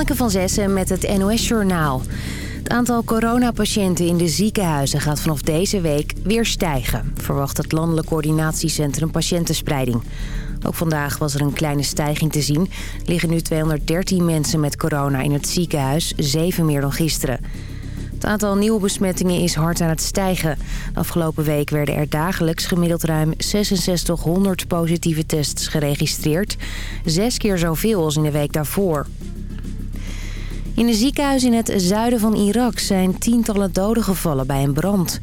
Hanneke van Zessen met het NOS-journaal. Het aantal coronapatiënten in de ziekenhuizen gaat vanaf deze week weer stijgen... verwacht het Landelijk Coördinatiecentrum Patiëntenspreiding. Ook vandaag was er een kleine stijging te zien. Liggen nu 213 mensen met corona in het ziekenhuis, zeven meer dan gisteren. Het aantal nieuwe besmettingen is hard aan het stijgen. afgelopen week werden er dagelijks gemiddeld ruim 6600 positieve tests geregistreerd. Zes keer zoveel als in de week daarvoor. In een ziekenhuis in het zuiden van Irak zijn tientallen doden gevallen bij een brand.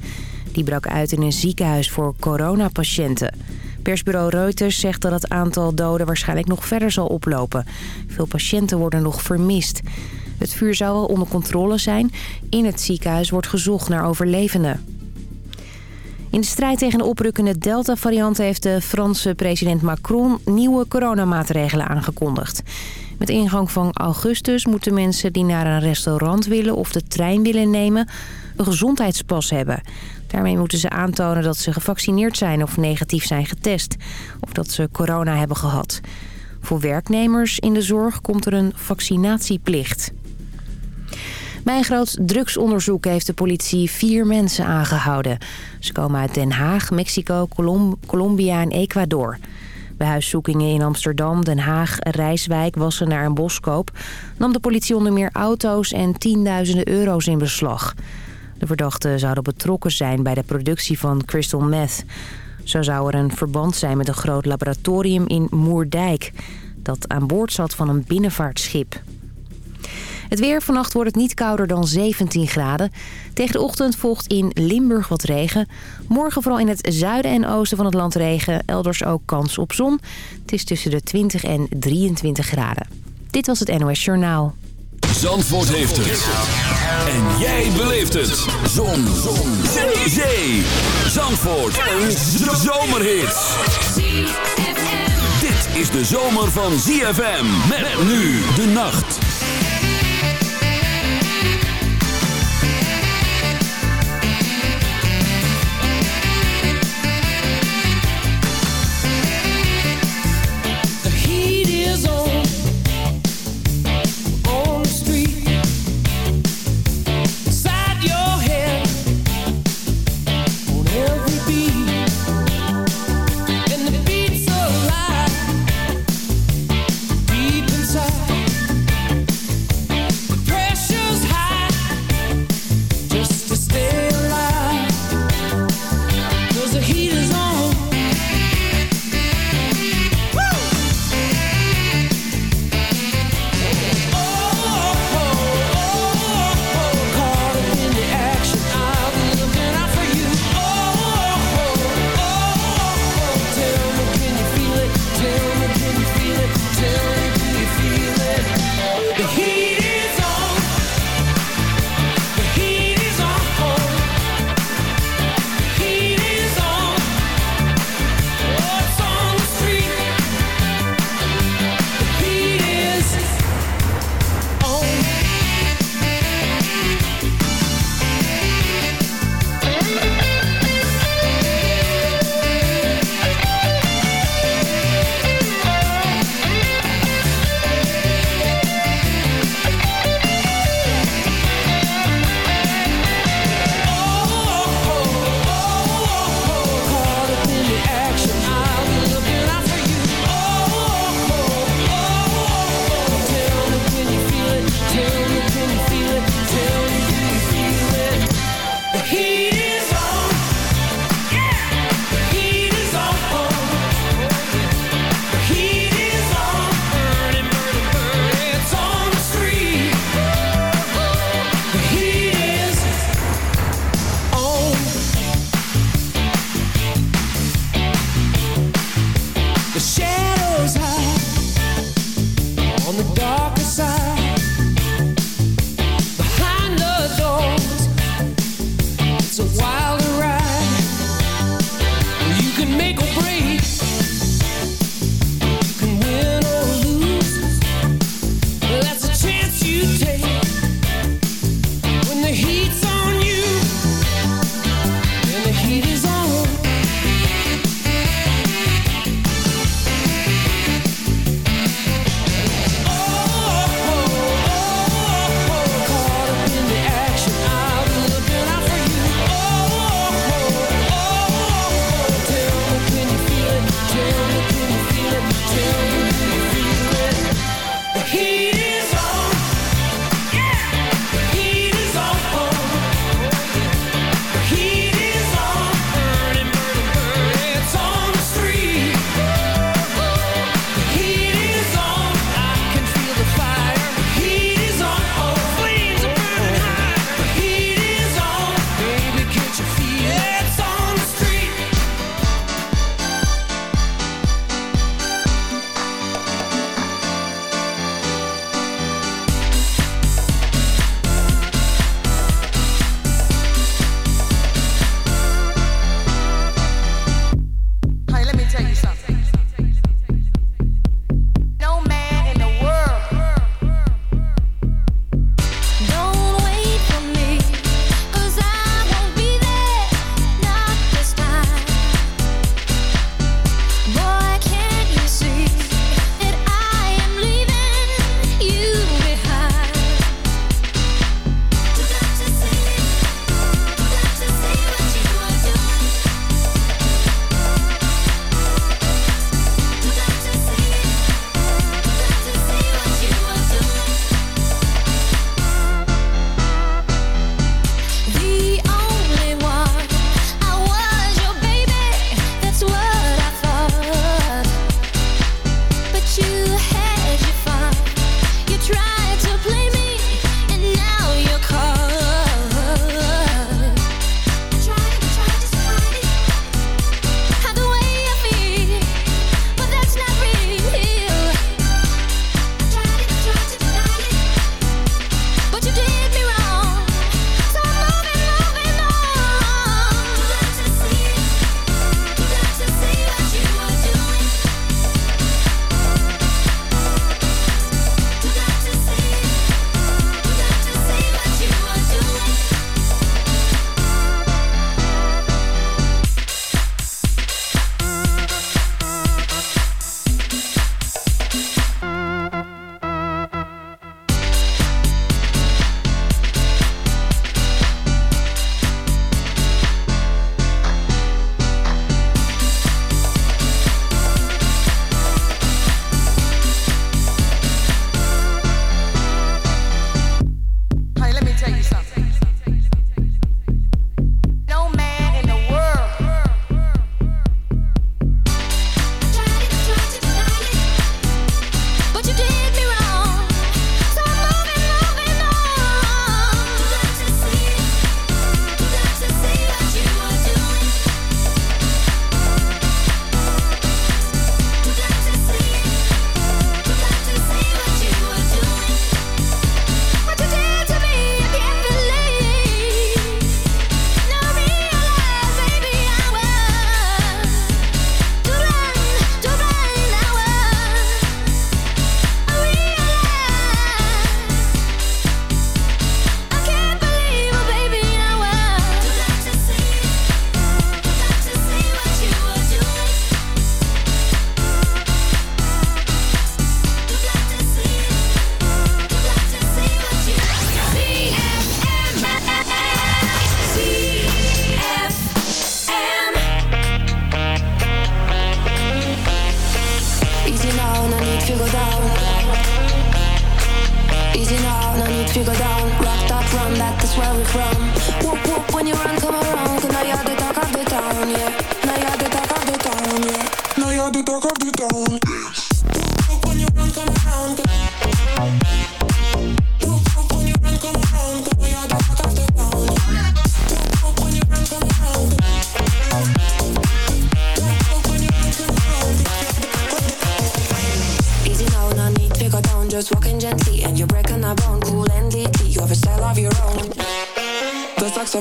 Die brak uit in een ziekenhuis voor coronapatiënten. Persbureau Reuters zegt dat het aantal doden waarschijnlijk nog verder zal oplopen. Veel patiënten worden nog vermist. Het vuur zou al onder controle zijn. In het ziekenhuis wordt gezocht naar overlevenden. In de strijd tegen de oprukkende Delta-variant heeft de Franse president Macron nieuwe coronamaatregelen aangekondigd. Met ingang van augustus moeten mensen die naar een restaurant willen of de trein willen nemen een gezondheidspas hebben. Daarmee moeten ze aantonen dat ze gevaccineerd zijn of negatief zijn getest. Of dat ze corona hebben gehad. Voor werknemers in de zorg komt er een vaccinatieplicht. Bij een groot drugsonderzoek heeft de politie vier mensen aangehouden. Ze komen uit Den Haag, Mexico, Colombia en Ecuador. Bij huiszoekingen in Amsterdam, Den Haag, Rijswijk, Wassenaar en Boskoop... nam de politie onder meer auto's en tienduizenden euro's in beslag. De verdachten zouden betrokken zijn bij de productie van crystal meth. Zo zou er een verband zijn met een groot laboratorium in Moerdijk... dat aan boord zat van een binnenvaartschip. Het weer vannacht wordt het niet kouder dan 17 graden. Tegen de ochtend volgt in Limburg wat regen. Morgen vooral in het zuiden en oosten van het land regen. Elders ook kans op zon. Het is tussen de 20 en 23 graden. Dit was het NOS Journaal. Zandvoort heeft het. En jij beleeft het. Zon. zon. Zee. Zee. Zandvoort. Een zomerhit. Dit is de zomer van ZFM. Met nu de nacht.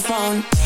saxophone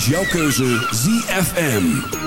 is jouw keuze ZFM.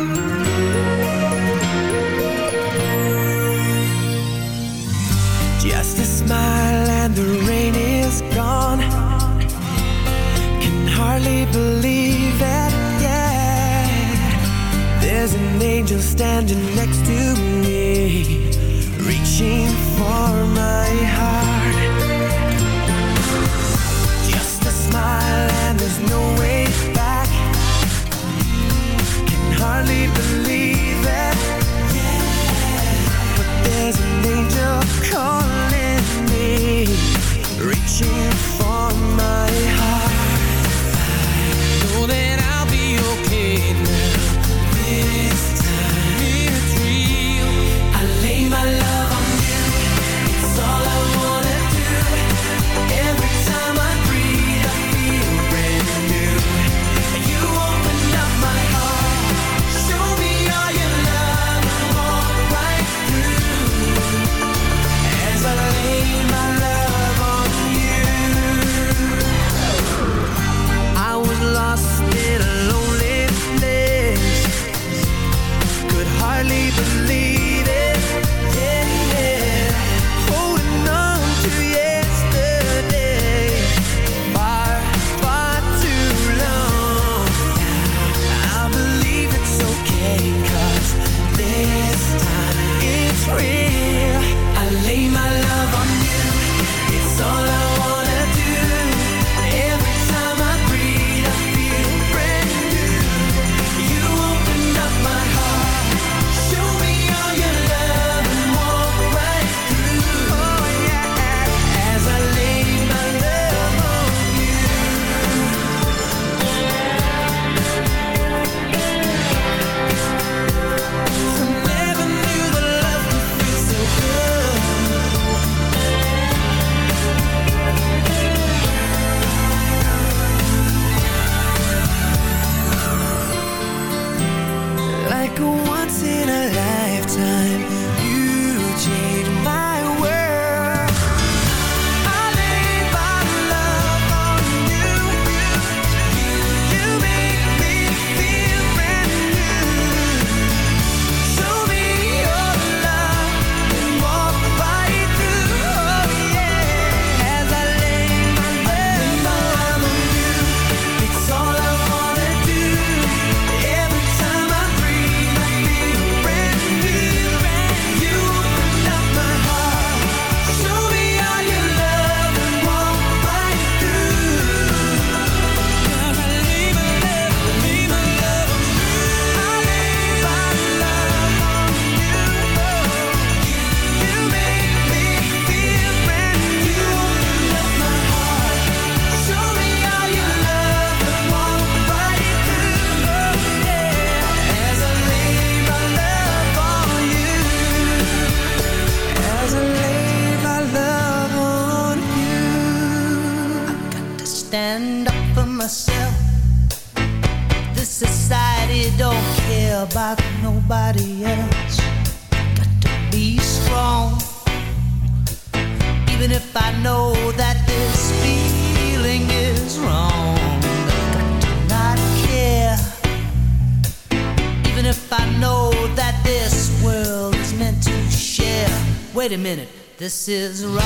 This is right.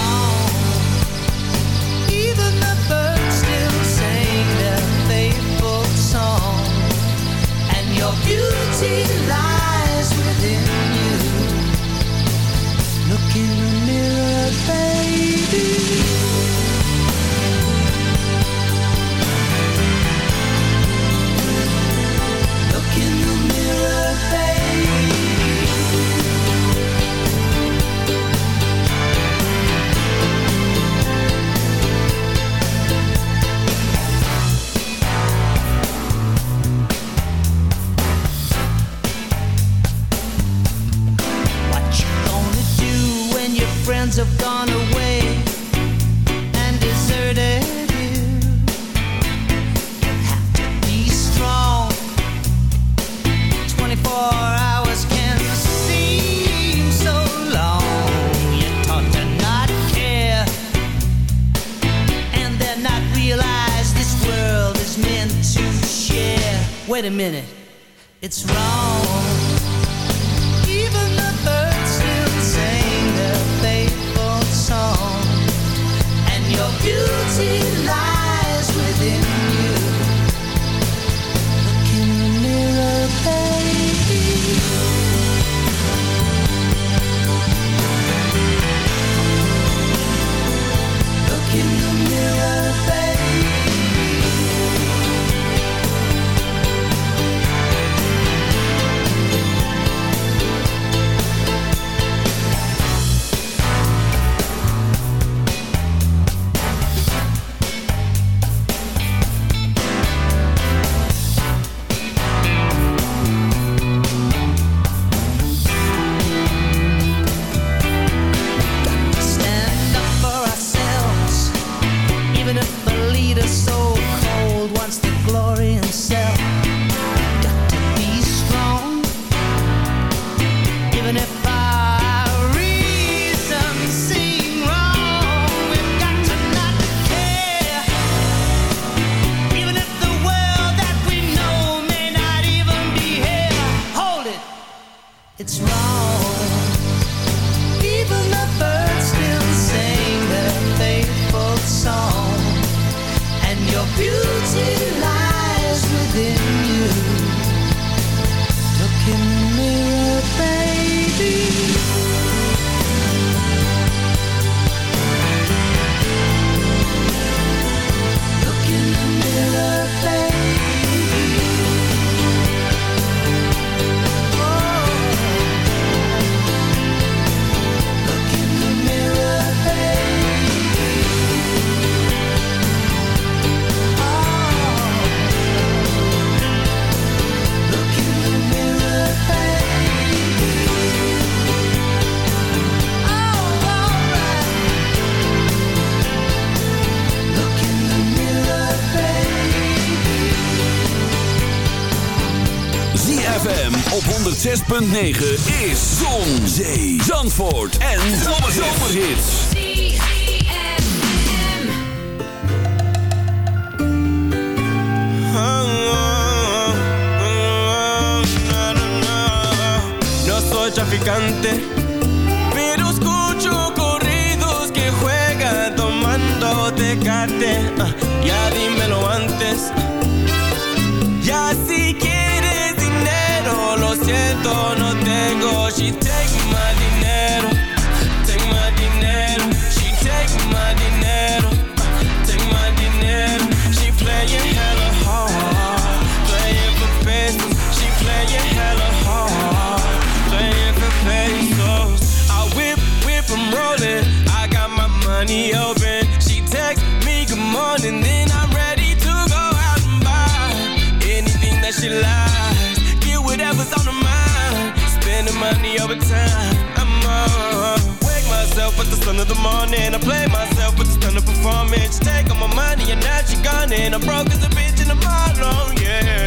a minute. It's wrong. 106.9 is Zon, Zee, Zandvoort en Zomerhits. No soy traficante alone, yeah.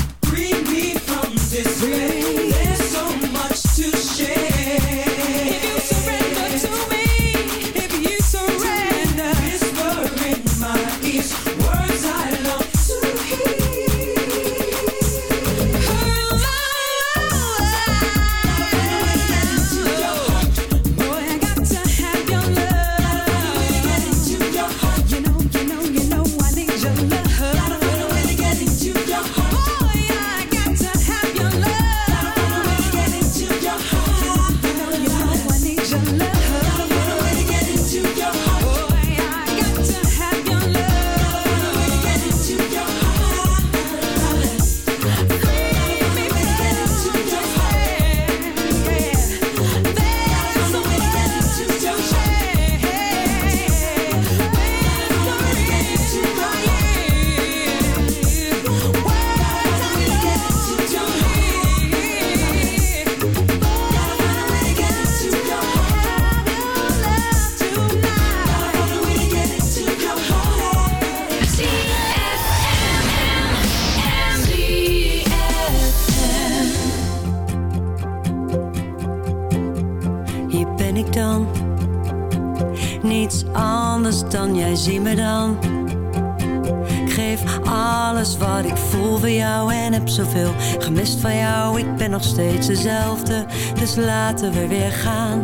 zoveel gemist van jou. Ik ben nog steeds dezelfde, dus laten we weer gaan.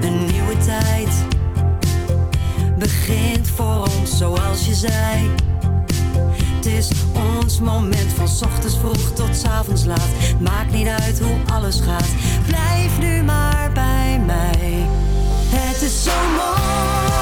Een nieuwe tijd begint voor ons zoals je zei. Het is ons moment van ochtends vroeg tot avonds laat. Maakt niet uit hoe alles gaat. Blijf nu maar bij mij. Het is zo mooi.